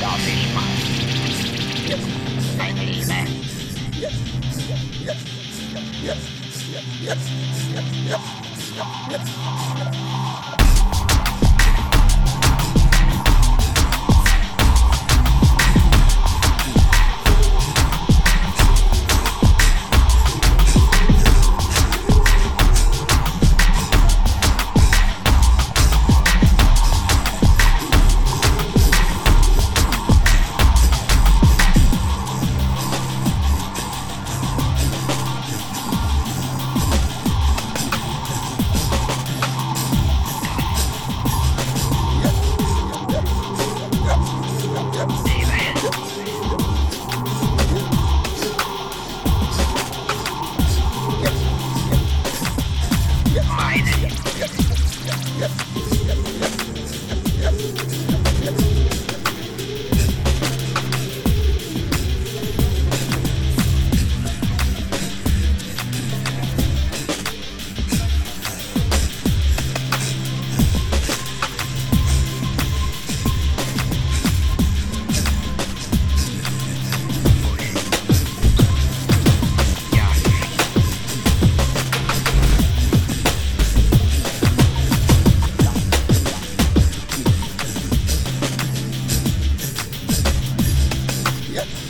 Darf ich mal? Meine Liebe. Meine. Yep.